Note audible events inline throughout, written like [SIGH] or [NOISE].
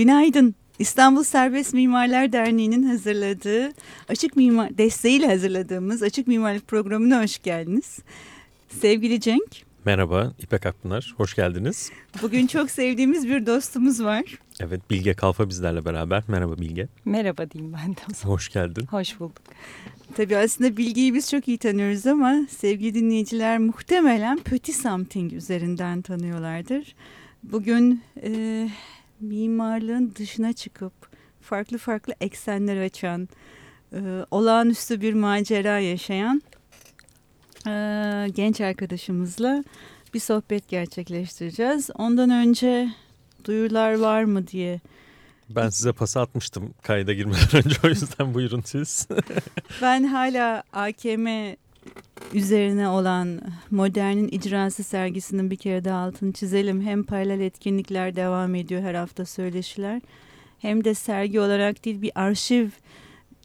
Günaydın. İstanbul Serbest Mimarlar Derneği'nin hazırladığı, açık mimar desteğiyle hazırladığımız Açık Mimarlık Programı'na hoş geldiniz. Sevgili Cenk. Merhaba İpek Akpınar, hoş geldiniz. Bugün çok sevdiğimiz bir dostumuz var. Evet Bilge Kalfa bizlerle beraber. Merhaba Bilge. Merhaba diyeyim ben de. Hoş geldin. Hoş bulduk. Tabii aslında Bilge'yi biz çok iyi tanıyoruz ama sevgili dinleyiciler muhtemelen Petit Something üzerinden tanıyorlardır. Bugün e, mimarlığın dışına çıkıp farklı farklı eksenler açan, e, olağanüstü bir macera yaşayan e, genç arkadaşımızla bir sohbet gerçekleştireceğiz. Ondan önce duyurular var mı diye ben size pası atmıştım kayda girmeden [LAUGHS] önce o yüzden buyurun siz. ben hala AKM üzerine olan Modern'in icrası sergisinin bir kere daha altını çizelim. Hem paralel etkinlikler devam ediyor her hafta söyleşiler. Hem de sergi olarak değil bir arşiv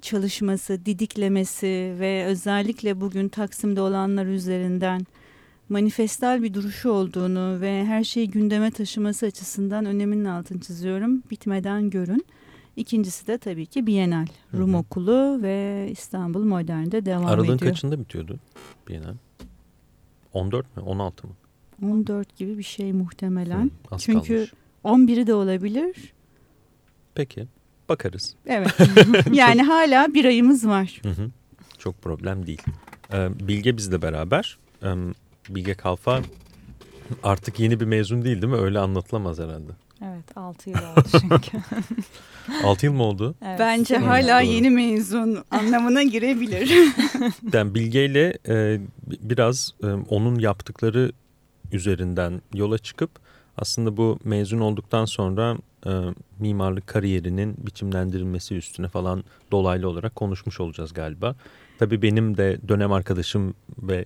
çalışması, didiklemesi ve özellikle bugün Taksim'de olanlar üzerinden manifestal bir duruşu olduğunu ve her şeyi gündeme taşıması açısından öneminin altını çiziyorum. Bitmeden görün. İkincisi de tabii ki Bienal. Rum Hı -hı. Okulu ve İstanbul Modern'de devam Aralığın ediyor. Aralığın kaçında bitiyordu Bienal? 14 mi 16 mı? 14 gibi bir şey muhtemelen. Hı, Çünkü kalmış. 11'i de olabilir. Peki bakarız. Evet [LAUGHS] [LAUGHS] yani hala bir ayımız var. Hı hı. Çok problem değil. Ee, Bilge bizle beraber. Ee, Bilge Kalfa artık yeni bir mezun değil değil mi? Öyle anlatılamaz herhalde. Evet 6 yıl oldu çünkü. [LAUGHS] 6 yıl mı oldu? Evet. Bence evet, hala doğru. yeni mezun anlamına girebilir. [LAUGHS] ben Bilge ile e, biraz e, onun yaptıkları üzerinden yola çıkıp aslında bu mezun olduktan sonra e, mimarlık kariyerinin biçimlendirilmesi üstüne falan dolaylı olarak konuşmuş olacağız galiba. Tabii benim de dönem arkadaşım ve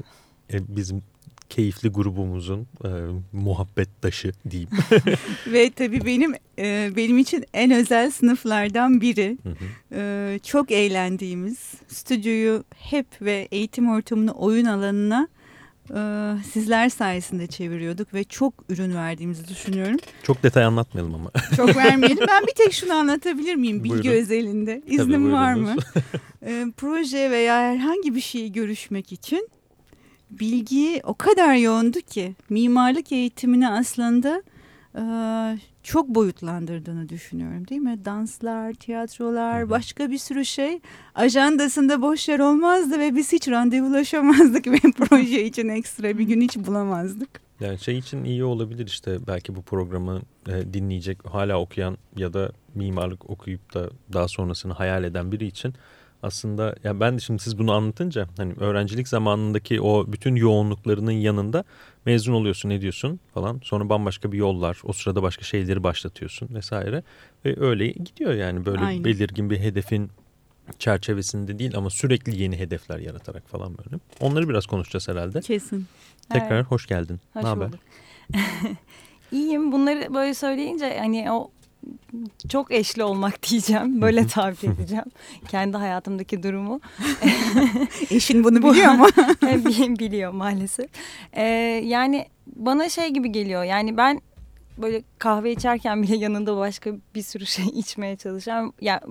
e, bizim keyifli grubumuzun e, muhabbet taşı diyeyim. [LAUGHS] Ve tabii benim e, benim için en özel sınıflardan biri. Hı hı. E, çok eğlendiğimiz, stüdyoyu hep ve eğitim ortamını oyun alanına e, sizler sayesinde çeviriyorduk ve çok ürün verdiğimizi düşünüyorum. Çok detay anlatmayalım ama. Çok vermeyelim. Ben bir tek şunu [LAUGHS] anlatabilir miyim bilgi buyurun. özelinde? İznim Tabii, var mı? e, proje veya herhangi bir şeyi görüşmek için bilgi o kadar yoğundu ki mimarlık eğitimini aslında e, çok boyutlandırdığını düşünüyorum değil mi? Danslar, tiyatrolar, başka bir sürü şey ajandasında boş yer olmazdı ve biz hiç randevulaşamazdık [LAUGHS] ve proje için ekstra bir gün hiç bulamazdık. Yani şey için iyi olabilir işte belki bu programı e, dinleyecek hala okuyan ya da mimarlık okuyup da daha sonrasını hayal eden biri için aslında ya ben de şimdi siz bunu anlatınca hani öğrencilik zamanındaki o bütün yoğunluklarının yanında mezun oluyorsun ne diyorsun falan sonra bambaşka bir yollar o sırada başka şeyleri başlatıyorsun vesaire ve öyle gidiyor yani böyle Aynen. belirgin bir hedefin çerçevesinde değil ama sürekli yeni hedefler yaratarak falan böyle. Onları biraz konuşacağız herhalde. Kesin. Tekrar evet. hoş geldin. Hoş ne haber? [LAUGHS] İyiyim. Bunları böyle söyleyince hani o çok eşli olmak [LAUGHS] diyeceğim. Böyle tabir edeceğim. Kendi hayatımdaki durumu. [LAUGHS] Eşin bunu biliyor mu? [LAUGHS] biliyor maalesef. Ee, yani bana şey gibi geliyor. Yani ben böyle kahve içerken bile yanında başka bir sürü şey içmeye çalışan. Ya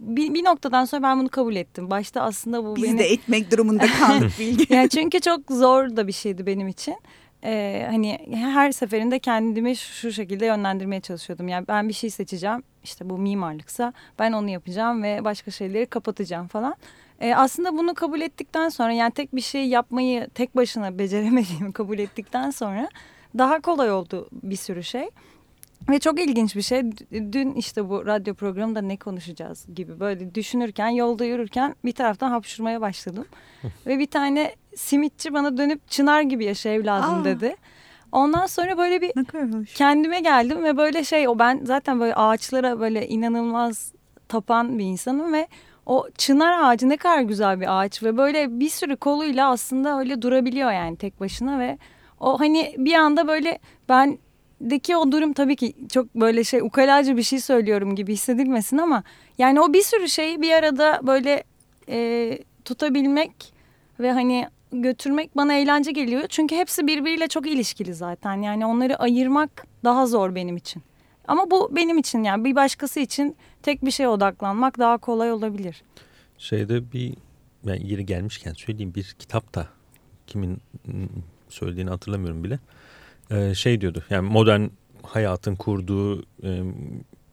bir, bir noktadan sonra ben bunu kabul ettim. Başta aslında bu Biz beni... de etmek durumunda kaldık Bilge. yani çünkü çok zor da bir şeydi benim için e, hani her seferinde kendimi şu şekilde yönlendirmeye çalışıyordum. Yani ben bir şey seçeceğim işte bu mimarlıksa ben onu yapacağım ve başka şeyleri kapatacağım falan. E, aslında bunu kabul ettikten sonra yani tek bir şey yapmayı tek başına beceremediğimi [LAUGHS] kabul ettikten sonra daha kolay oldu bir sürü şey. Ve çok ilginç bir şey. Dün işte bu radyo programında ne konuşacağız gibi böyle düşünürken, yolda yürürken bir taraftan hapşurmaya başladım. Ve bir tane simitçi bana dönüp çınar gibi yaşa evladım Aa. dedi. Ondan sonra böyle bir kendime geldim ve böyle şey o ben zaten böyle ağaçlara böyle inanılmaz tapan bir insanım ve o çınar ağacı ne kadar güzel bir ağaç ve böyle bir sürü koluyla aslında öyle durabiliyor yani tek başına ve o hani bir anda böyle ben deki o durum tabii ki çok böyle şey ukalaca bir şey söylüyorum gibi hissedilmesin ama yani o bir sürü şeyi bir arada böyle e, tutabilmek ve hani götürmek bana eğlence geliyor. Çünkü hepsi birbiriyle çok ilişkili zaten. Yani onları ayırmak daha zor benim için. Ama bu benim için yani bir başkası için tek bir şeye odaklanmak daha kolay olabilir. Şeyde bir yani yeri gelmişken söyleyeyim bir kitapta kimin söylediğini hatırlamıyorum bile. Ee, şey diyordu yani modern hayatın kurduğu e,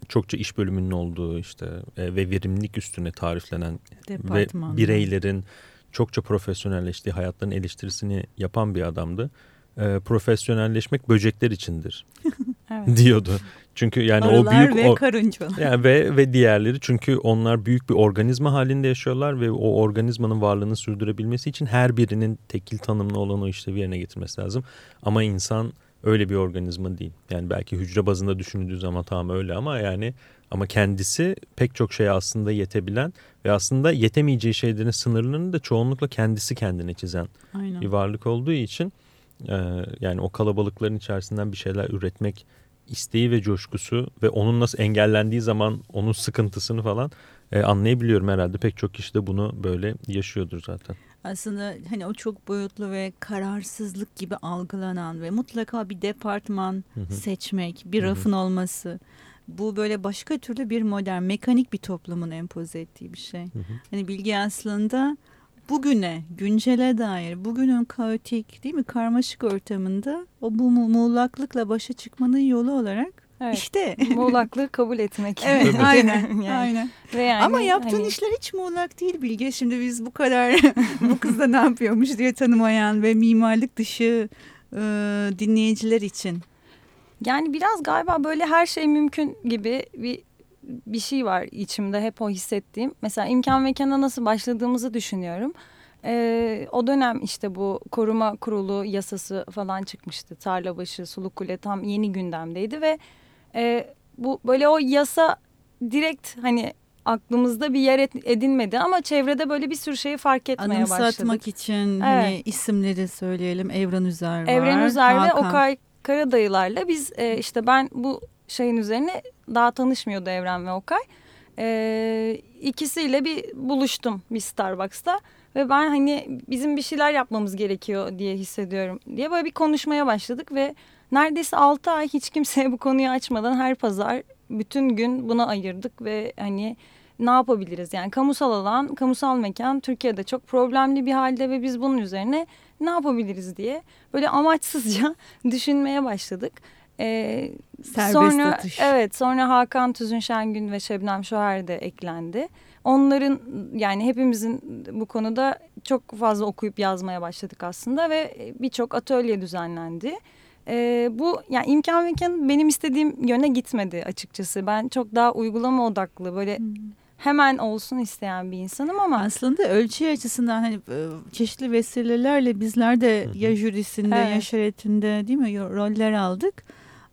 çokça iş bölümünün olduğu işte e, ve verimlilik üstüne tariflenen Departman. ve bireylerin çokça profesyonelleştiği hayatların eleştirisini yapan bir adamdı. E, profesyonelleşmek böcekler içindir [LAUGHS] evet. diyordu. Çünkü yani Arılar o büyük ve o, karıncalar. [LAUGHS] Yani ve ve diğerleri çünkü onlar büyük bir organizma halinde yaşıyorlar ve o organizmanın varlığını sürdürebilmesi için her birinin tekil tanımlı olan o işlevi yerine getirmesi lazım. Ama insan öyle bir organizma değil. Yani belki hücre bazında düşünüldüğü zaman tamam öyle ama yani ama kendisi pek çok şeye aslında yetebilen ve aslında yetemeyeceği şeylerin sınırlarını da çoğunlukla kendisi kendine çizen Aynen. bir varlık olduğu için yani o kalabalıkların içerisinden bir şeyler üretmek isteği ve coşkusu ve onun nasıl engellendiği zaman onun sıkıntısını falan e, anlayabiliyorum herhalde. Pek çok kişi de bunu böyle yaşıyordur zaten. Aslında hani o çok boyutlu ve kararsızlık gibi algılanan ve mutlaka bir departman hı hı. seçmek, bir rafın hı olması. Bu böyle başka türlü bir modern, mekanik bir toplumun empoze ettiği bir şey. Hani bilgi aslında bugüne, güncele dair, bugünün kaotik değil mi karmaşık ortamında o bu muğlaklıkla başa çıkmanın yolu olarak Evet. İşte. Muğlaklığı kabul etmek. evet aynen. yani. aynen. Ve yani, Ama yaptığın hani... işler hiç muğlak değil Bilge. Şimdi biz bu kadar [LAUGHS] bu kız da ne yapıyormuş diye tanımayan ve mimarlık dışı e, dinleyiciler için. Yani biraz galiba böyle her şey mümkün gibi bir bir şey var içimde hep o hissettiğim. Mesela imkan mekana nasıl başladığımızı düşünüyorum. Ee, o dönem işte bu koruma kurulu yasası falan çıkmıştı. Tarlabaşı, Sulukule tam yeni gündemdeydi ve e, bu böyle o yasa direkt hani aklımızda bir yer edinmedi ama çevrede böyle bir sürü şeyi fark etmeye Anımsatmak başladık. Anımsatmak için hani evet. hani isimleri söyleyelim. Evren Üzer var. Evren Üzer ve Okay Karadayılarla biz e, işte ben bu şeyin üzerine daha tanışmıyordu Evren ve Okay. E, ikisiyle bir buluştum bir Starbucks'ta ve ben hani bizim bir şeyler yapmamız gerekiyor diye hissediyorum diye böyle bir konuşmaya başladık ve neredeyse altı ay hiç kimseye bu konuyu açmadan her pazar bütün gün buna ayırdık ve hani ne yapabiliriz? Yani kamusal alan, kamusal mekan Türkiye'de çok problemli bir halde ve biz bunun üzerine ne yapabiliriz diye böyle amaçsızca [LAUGHS] düşünmeye başladık. Ee, Serbest sonra, atış. Evet sonra Hakan Tüzün Şengün ve Şebnem Şoher de eklendi. Onların yani hepimizin bu konuda çok fazla okuyup yazmaya başladık aslında ve birçok atölye düzenlendi. Ee, bu yani imkan mekan benim istediğim yöne gitmedi açıkçası. Ben çok daha uygulama odaklı böyle hmm. hemen olsun isteyen bir insanım ama. Aslında ölçü açısından hani e, çeşitli vesilelerle bizler de ya jürisinde evet. ya şeretinde değil mi roller aldık.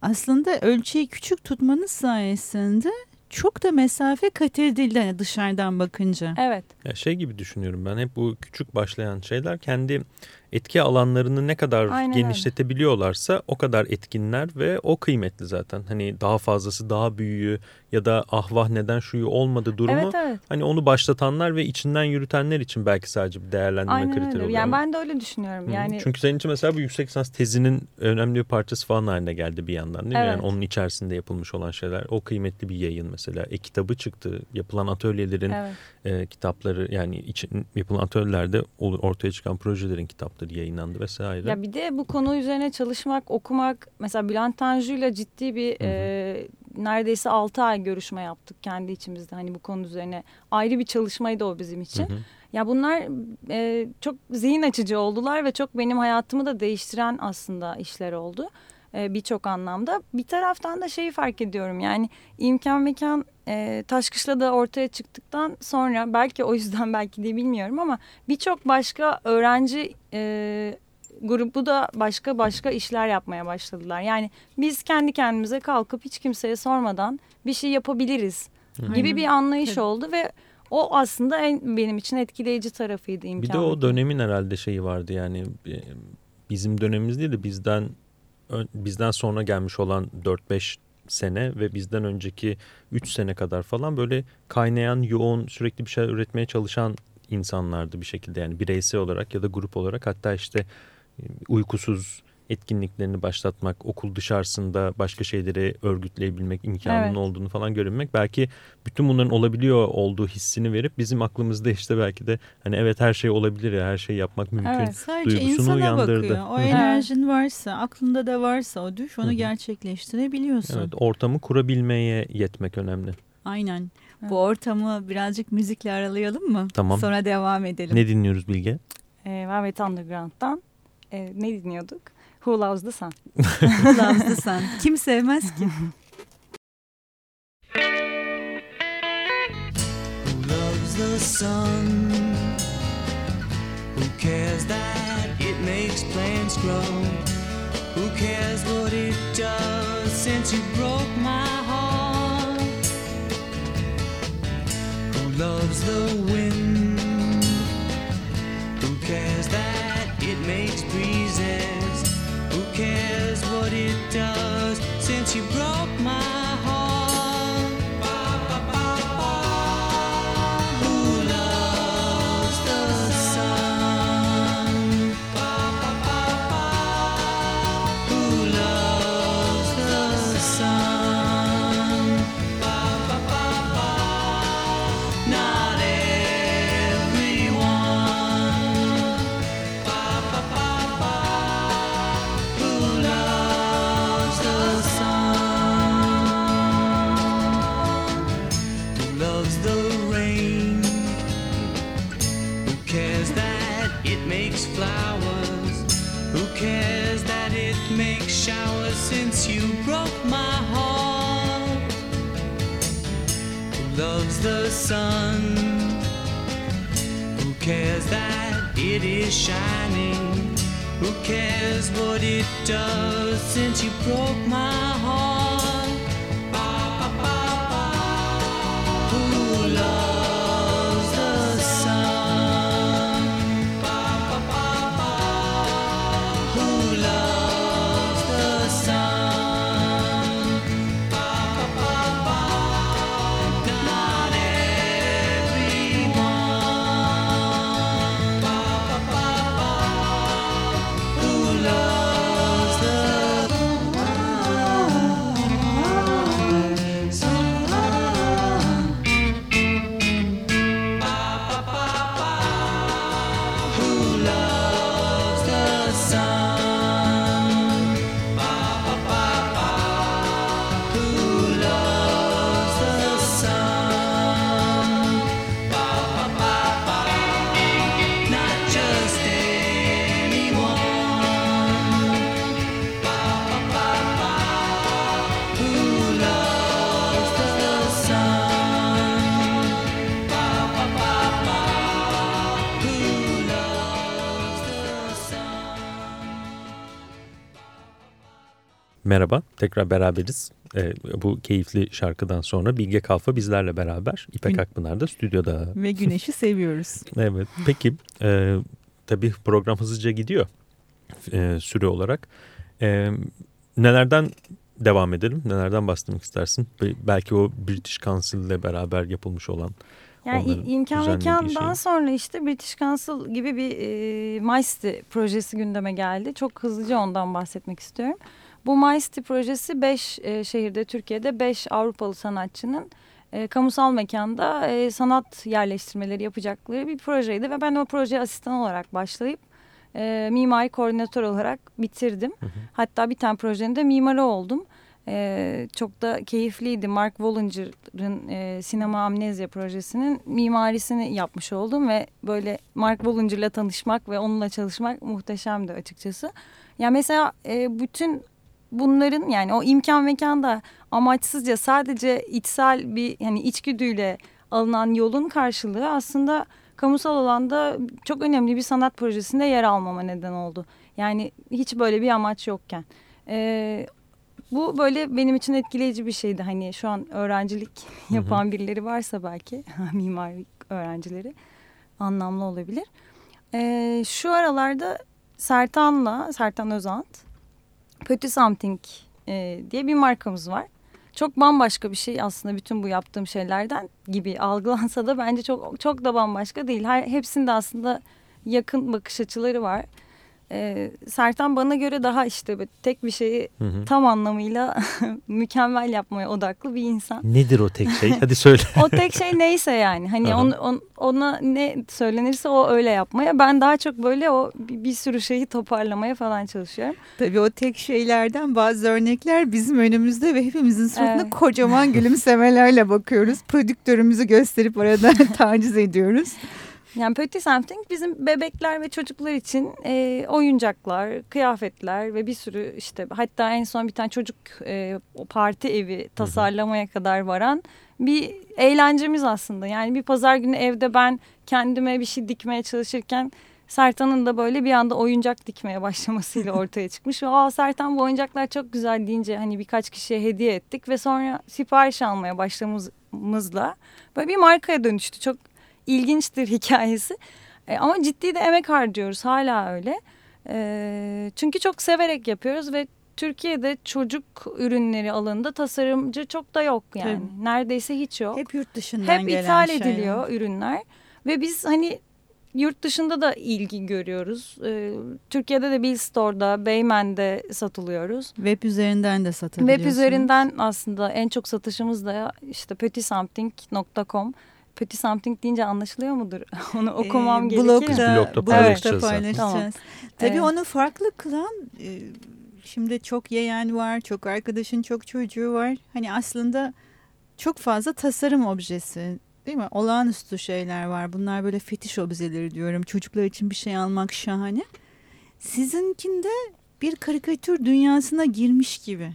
Aslında ölçüyü küçük tutmanız sayesinde çok da mesafe kat edildi hani dışarıdan bakınca. Evet. Ya şey gibi düşünüyorum ben hep bu küçük başlayan şeyler kendi etki alanlarını ne kadar Aynen genişletebiliyorlarsa öyle. o kadar etkinler ve o kıymetli zaten. Hani daha fazlası daha büyüğü ya da ah vah neden şuyu olmadı durumu. Evet, evet. Hani onu başlatanlar ve içinden yürütenler için belki sadece bir değerlendirme Aynen kriteri öyle. oluyor. Yani ben de öyle düşünüyorum. Hı. Yani Çünkü senin için mesela bu yüksek lisans tezinin önemli bir parçası falan haline geldi bir yandan değil mi? Evet. Yani onun içerisinde yapılmış olan şeyler. O kıymetli bir yayın mesela. E kitabı çıktı. Yapılan atölyelerin evet. e, kitapları yani için, yapılan atölyelerde ortaya çıkan projelerin kitapları yayınlandı vesaire. Ya bir de bu konu üzerine çalışmak, okumak mesela Bülent Tanju'yla ciddi bir hı hı. E, neredeyse 6 ay görüşme yaptık kendi içimizde. Hani bu konu üzerine ayrı bir çalışmaydı o bizim için. Hı hı. Ya bunlar e, çok zihin açıcı oldular ve çok benim hayatımı da değiştiren aslında işler oldu. E, Birçok anlamda. Bir taraftan da şeyi fark ediyorum yani imkan mekan e, Taşkışla da ortaya çıktıktan sonra belki o yüzden [LAUGHS] belki de bilmiyorum ama birçok başka öğrenci e, grubu da başka başka işler yapmaya başladılar. Yani biz kendi kendimize kalkıp hiç kimseye sormadan bir şey yapabiliriz gibi Aynen. bir anlayış evet. oldu ve o aslında en benim için etkileyici tarafıydı imkan. Bir de o dönemin herhalde şeyi vardı yani e, bizim dönemimiz değil de bizden bizden sonra gelmiş olan 4-5 sene ve bizden önceki 3 sene kadar falan böyle kaynayan, yoğun, sürekli bir şey üretmeye çalışan insanlardı bir şekilde. Yani bireysel olarak ya da grup olarak. Hatta işte uykusuz etkinliklerini başlatmak, okul dışarısında başka şeyleri örgütleyebilmek imkanının evet. olduğunu falan görünmek belki bütün bunların olabiliyor olduğu hissini verip bizim aklımızda işte belki de hani evet her şey olabilir ya her şey yapmak mümkün evet, sadece duygusunu uyandırdı. Bakıyor. O enerjin varsa, aklında da varsa o düş onu Hı -hı. gerçekleştirebiliyorsun. Evet, ortamı kurabilmeye yetmek önemli. Aynen. Bu ortamı birazcık müzikle aralayalım mı? Tamam. Sonra devam edelim. Ne dinliyoruz Bilge? E, Velvet Underground'dan e, ne dinliyorduk? Who Loves the Sun. Who [LAUGHS] Loves the Sun. Kim sevmez ki? [LAUGHS] Who loves the sun? Who cares that it makes plants grow? Who cares what it does since you broke my heart? Who loves the wind? Shining? Who cares what it does since you broke my heart? Merhaba, tekrar beraberiz. Ee, bu keyifli şarkıdan sonra Bilge Kalfa bizlerle beraber. İpek. Akpınar da stüdyoda. Ve güneşi seviyoruz. [LAUGHS] evet, peki e, tabii program hızlıca gidiyor e, süre olarak. E, nelerden devam edelim? Nelerden bahsetmek istersin? Belki o British Council ile beraber yapılmış olan yani imkan mekandan şey. sonra işte British Council gibi bir e, MICE projesi gündeme geldi. Çok hızlıca ondan bahsetmek istiyorum. Bu MyCity projesi 5 e, şehirde Türkiye'de 5 Avrupalı sanatçının e, kamusal mekanda e, sanat yerleştirmeleri yapacakları bir projeydi. Ve ben o projeye asistan olarak başlayıp e, mimari koordinatör olarak bitirdim. Hı hı. Hatta bir tane projenin de mimarı oldum. Ee, çok da keyifliydi. Mark Wollinger'ın e, Sinema Amnezya projesinin mimarisini yapmış oldum ve böyle Mark Wollinger'la tanışmak ve onunla çalışmak muhteşemdi açıkçası. Ya yani mesela e, bütün bunların yani o imkan mekanda amaçsızca sadece içsel bir hani içgüdüyle alınan yolun karşılığı aslında kamusal alanda çok önemli bir sanat projesinde yer almama neden oldu. Yani hiç böyle bir amaç yokken. Ee, bu böyle benim için etkileyici bir şeydi. Hani şu an öğrencilik yapan hı hı. birileri varsa belki [LAUGHS] mimarlık öğrencileri anlamlı olabilir. Ee, şu aralarda Sertan'la, Sertan Özant Petit Something e, diye bir markamız var. Çok bambaşka bir şey aslında bütün bu yaptığım şeylerden gibi algılansa da bence çok çok da bambaşka değil. Her, hepsinde aslında yakın bakış açıları var. E, Sertan bana göre daha işte tek bir şeyi Hı hı. tam anlamıyla [LAUGHS] mükemmel yapmaya odaklı bir insan. Nedir o tek şey? Hadi söyle. [LAUGHS] O tek şey neyse yani hani on, on- ona ne söylenirse o öyle yapmaya. Ben daha çok böyle o bir, bir sürü şeyi toparlamaya falan çalışıyorum. Tabii o tek şeylerden bazı örnekler bizim önümüzde ve hepimizin suratına Evet. kocaman [LAUGHS] gülümsemelerle bakıyoruz. Prodüktörümüzü gösterip arada taciz ediyoruz. Yani Petit Something bizim bebekler ve çocuklar için e, oyuncaklar, kıyafetler ve bir sürü işte hatta en son bir tane çocuk e, parti evi tasarlamaya kadar varan bir eğlencemiz aslında. Yani bir pazar günü evde ben kendime bir şey dikmeye çalışırken Sertan'ın da böyle bir anda oyuncak dikmeye başlamasıyla [LAUGHS] ortaya çıkmış. Ve aa Sertan bu oyuncaklar çok güzel deyince hani birkaç kişiye hediye ettik ve sonra sipariş almaya başlamamızla böyle bir markaya dönüştü. Çok ilginçtir [LAUGHS] hikayesi. E, ama ciddi de emek harcıyoruz hala öyle. E, çünkü çok severek yapıyoruz ve Türkiye'de çocuk ürünleri alanında tasarımcı çok da yok yani. Tabii. Neredeyse hiç yok. Hep yurt dışından Hep gelen ithal şeyler. ediliyor ürünler ve biz hani yurt dışında da ilgi görüyoruz. Ee, Türkiye'de de Bill Store'da, Beymen'de satılıyoruz. Web üzerinden de satabiliyorsunuz. Web üzerinden aslında en çok satışımız da işte petysomething.com. Petit something deyince anlaşılıyor mudur? [LAUGHS] Onu okumam Ee, gerekir. blogda, blogda paylaşacağız paylaşacağız. Tabii Evet. onu farklı kılan e, şimdi çok yeğen var, çok arkadaşın, çok çocuğu var. Hani aslında çok fazla tasarım objesi değil mi? Olağanüstü şeyler var. Bunlar böyle fetiş objeleri diyorum. Çocuklar için bir şey almak şahane. Sizinkinde bir karikatür dünyasına girmiş gibi.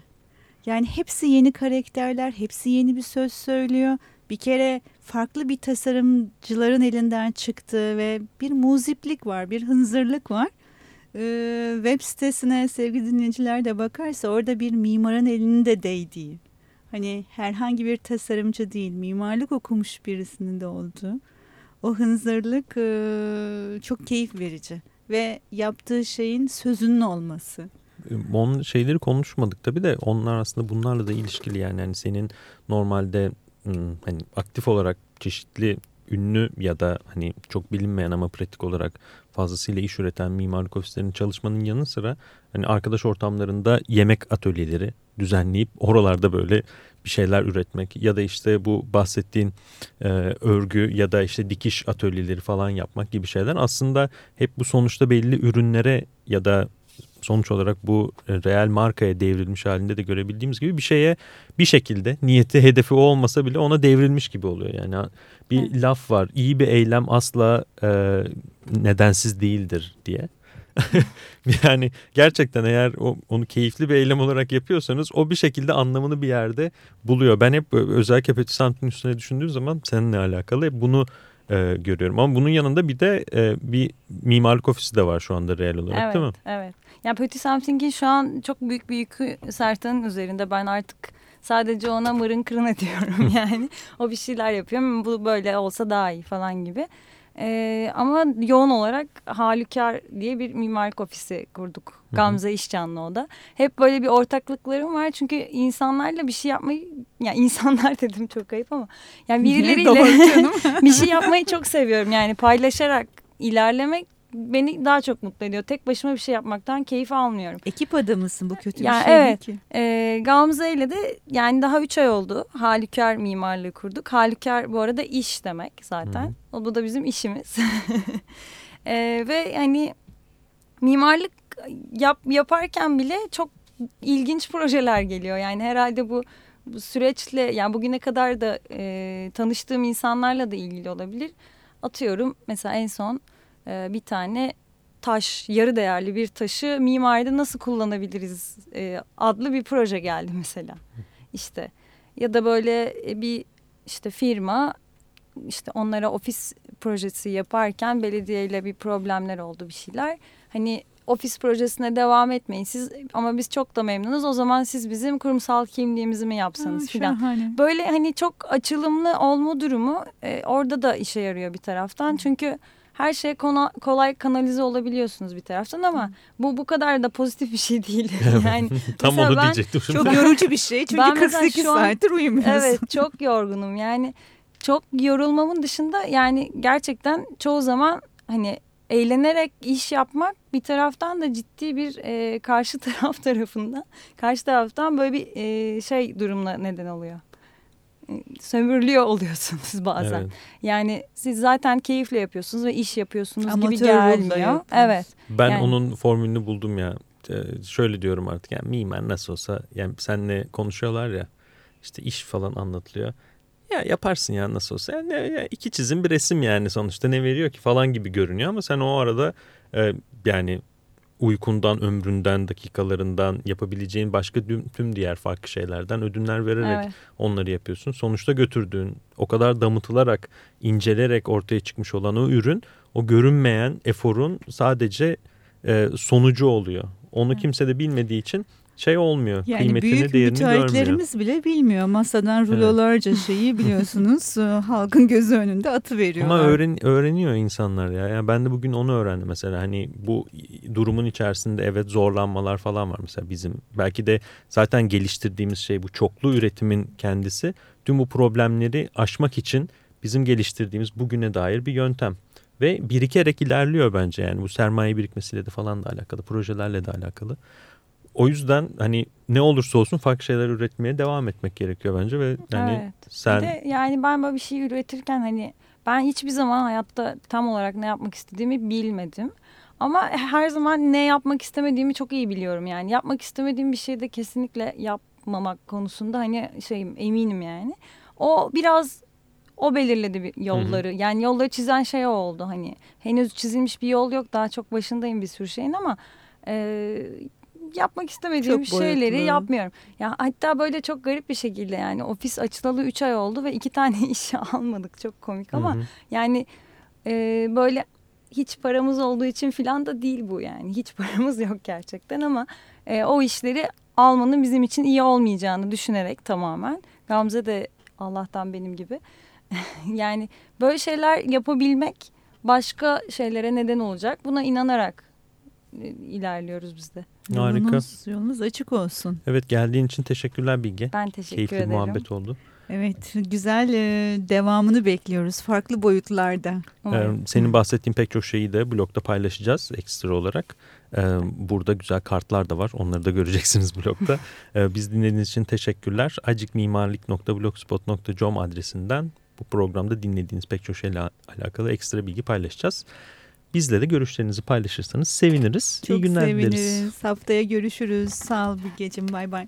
Yani hepsi yeni karakterler, hepsi yeni bir söz söylüyor. Bir kere farklı bir tasarımcıların elinden çıktı ve bir muziplik var, bir hınzırlık var. Ee, web sitesine sevgili dinleyiciler de bakarsa orada bir mimarın elinin de değdiği. Hani herhangi bir tasarımcı değil, mimarlık okumuş birisinin de olduğu. O hınzırlık e, çok keyif verici ve yaptığı şeyin sözünün olması. On şeyleri konuşmadık tabii de onlar aslında bunlarla da ilişkili yani. yani senin normalde hani aktif olarak çeşitli ünlü ya da hani çok bilinmeyen ama pratik olarak fazlasıyla iş üreten mimarlık ofislerinin çalışmanın yanı sıra hani arkadaş ortamlarında yemek atölyeleri düzenleyip oralarda böyle bir şeyler üretmek ya da işte bu bahsettiğin e, örgü ya da işte dikiş atölyeleri falan yapmak gibi şeyler aslında hep bu sonuçta belli ürünlere ya da sonuç olarak bu e, reel markaya devrilmiş halinde de görebildiğimiz gibi bir şeye bir şekilde niyeti hedefi olmasa bile ona devrilmiş gibi oluyor. Yani bir Evet. laf var iyi bir eylem asla e, nedensiz değildir diye. [LAUGHS] yani gerçekten eğer o, onu keyifli bir eylem olarak yapıyorsanız o bir şekilde anlamını bir yerde buluyor. Ben hep özellikle Petit Santin üstüne düşündüğüm zaman seninle alakalı hep bunu e, görüyorum. Ama bunun yanında bir de e, bir mimarlık ofisi de var şu anda reel olarak evet, değil mi? Evet. Yani Petit Something'in şu an çok büyük bir yükü Sertan'ın üzerinde. Ben artık sadece ona mırın kırın [LAUGHS] ediyorum yani. o bir şeyler yapıyor. "Hmm, Bu böyle olsa daha iyi falan gibi. Ee, ama yoğun olarak Halükar diye bir mimarlık ofisi kurduk. hı. Gamze İşcan'la o da. Hep böyle bir ortaklıklarım var. Çünkü insanlarla bir şey yapmayı... Yani insanlar [LAUGHS] dedim çok ayıp ama... Yani birileriyle [LAUGHS] bir şey yapmayı çok seviyorum. Yani paylaşarak ilerlemek beni daha çok mutlu ediyor. Tek başıma bir şey yapmaktan keyif almıyorum. Ekip adamısın bu kötü Ya bir şey evet. değil ki. Ee, Gamze ile de yani daha üç ay oldu. Halükar mimarlığı kurduk. Halükar bu arada iş demek zaten. Hı O bu da bizim işimiz. Ee, [LAUGHS] ve hani mimarlık yap, yaparken bile çok ilginç projeler geliyor. Yani herhalde bu, bu süreçle yani bugüne kadar da e, tanıştığım insanlarla da ilgili olabilir. Atıyorum mesela en son e, bir tane taş, yarı değerli bir taşı mimaride nasıl kullanabiliriz e, adlı bir proje geldi mesela. İşte ya da böyle e, bir işte firma işte onlara ofis projesi yaparken belediyeyle bir problemler oldu bir şeyler. Hani ofis projesine devam etmeyin siz ama biz çok da memnunuz o zaman siz bizim kurumsal kimliğimizi mi yapsanız filan. Böyle hani çok açılımlı olma durumu e, orada da işe yarıyor bir taraftan. Çünkü her şey kona, kolay kanalize olabiliyorsunuz bir taraftan ama bu bu kadar da pozitif bir şey değil. [LAUGHS] yani Tam onu diyecektim. şimdi. Çok yorucu bir şey çünkü Ben mesela 48 şu an- saattir uyumuyorsun. Evet çok yorgunum yani çok yorulmamın dışında yani gerçekten çoğu zaman hani eğlenerek iş yapmak bir taraftan da ciddi bir e, karşı [LAUGHS] taraf tarafından karşı taraftan böyle bir e, şey durumla neden oluyor. Sömürülüyor oluyorsunuz [LAUGHS] bazen. Evet. Yani siz zaten keyifle yapıyorsunuz ve iş yapıyorsunuz Amatör gibi gelmiyor. Evet. Ben yani. onun formülünü buldum ya. Ee, şöyle diyorum artık yani mimar nasıl olsa yani senle konuşuyorlar ya işte iş falan anlatılıyor. Ya yaparsın ya nasıl olsa. Yani ya iki çizim bir resim yani sonuçta ne veriyor ki falan gibi görünüyor ama sen o arada e, yani uykundan, ömründen, dakikalarından yapabileceğin başka tüm, tüm diğer farklı şeylerden ödünler vererek evet. onları yapıyorsun. Sonuçta götürdüğün o kadar damıtılarak, incelerek ortaya çıkmış olan o ürün o görünmeyen eforun sadece e, sonucu oluyor. Onu evet. kimse de bilmediği için şey olmuyor. Yani kıymetini, büyük değerini müteahhitlerimiz bile bilmiyor. Masadan rulolarca evet. şeyi [LAUGHS] biliyorsunuz halkın gözü önünde atı veriyor. Ama öğren, öğreniyor insanlar ya. Yani ben de bugün onu öğrendim mesela. Hani bu durumun içerisinde evet zorlanmalar falan var mesela bizim. Belki de zaten geliştirdiğimiz şey bu çoklu üretimin kendisi. Tüm bu problemleri aşmak için bizim geliştirdiğimiz bugüne dair bir yöntem. Ve birikerek ilerliyor bence yani bu sermaye birikmesiyle de falan da alakalı, projelerle de alakalı. O yüzden hani ne olursa olsun farklı şeyler üretmeye devam etmek gerekiyor bence ve yani evet. sen... Bir de yani ben böyle bir şey üretirken hani ben hiçbir zaman hayatta tam olarak ne yapmak istediğimi bilmedim. Ama her zaman ne yapmak istemediğimi çok iyi biliyorum yani. Yapmak istemediğim bir şeyde kesinlikle yapmamak konusunda hani şeyim eminim yani. O biraz o belirledi bir yolları. Hı hı. Yani yolları çizen şey o oldu hani. Henüz çizilmiş bir yol yok. Daha çok başındayım bir sürü şeyin ama e, yapmak istemediğim çok şeyleri boyutlu. yapmıyorum. Ya hatta böyle çok garip bir şekilde yani ofis açılalı üç ay oldu ve iki [LAUGHS] tane işe almadık. Çok komik ama hı hı. yani e, böyle hiç paramız olduğu için filan da değil bu yani. Hiç [LAUGHS] paramız yok gerçekten ama e, o işleri almanın bizim için iyi olmayacağını düşünerek tamamen. Gamze de Allah'tan benim gibi. [LAUGHS] yani böyle şeyler yapabilmek başka şeylere neden olacak. Buna inanarak ilerliyoruz biz de. Harika. Yolunuz, yolunuz açık olsun. Evet geldiğin için teşekkürler Bilge. Ben teşekkür Keyifli ederim. Keyifli muhabbet oldu. Evet güzel e, devamını bekliyoruz farklı boyutlarda. Ee, senin bahsettiğin pek çok şeyi de blogda paylaşacağız ekstra olarak. Burada güzel kartlar da var onları da göreceksiniz [LAUGHS] blogda. Biz dinlediğiniz için teşekkürler. acikmimarlik.blogspot.com adresinden bu programda dinlediğiniz pek çok şeyle alakalı ekstra bilgi paylaşacağız. Bizle de görüşlerinizi paylaşırsanız seviniriz. Çok İyi günler seviniriz. dileriz. Haftaya görüşürüz. Sağ ol Bilgeciğim. Bay bay.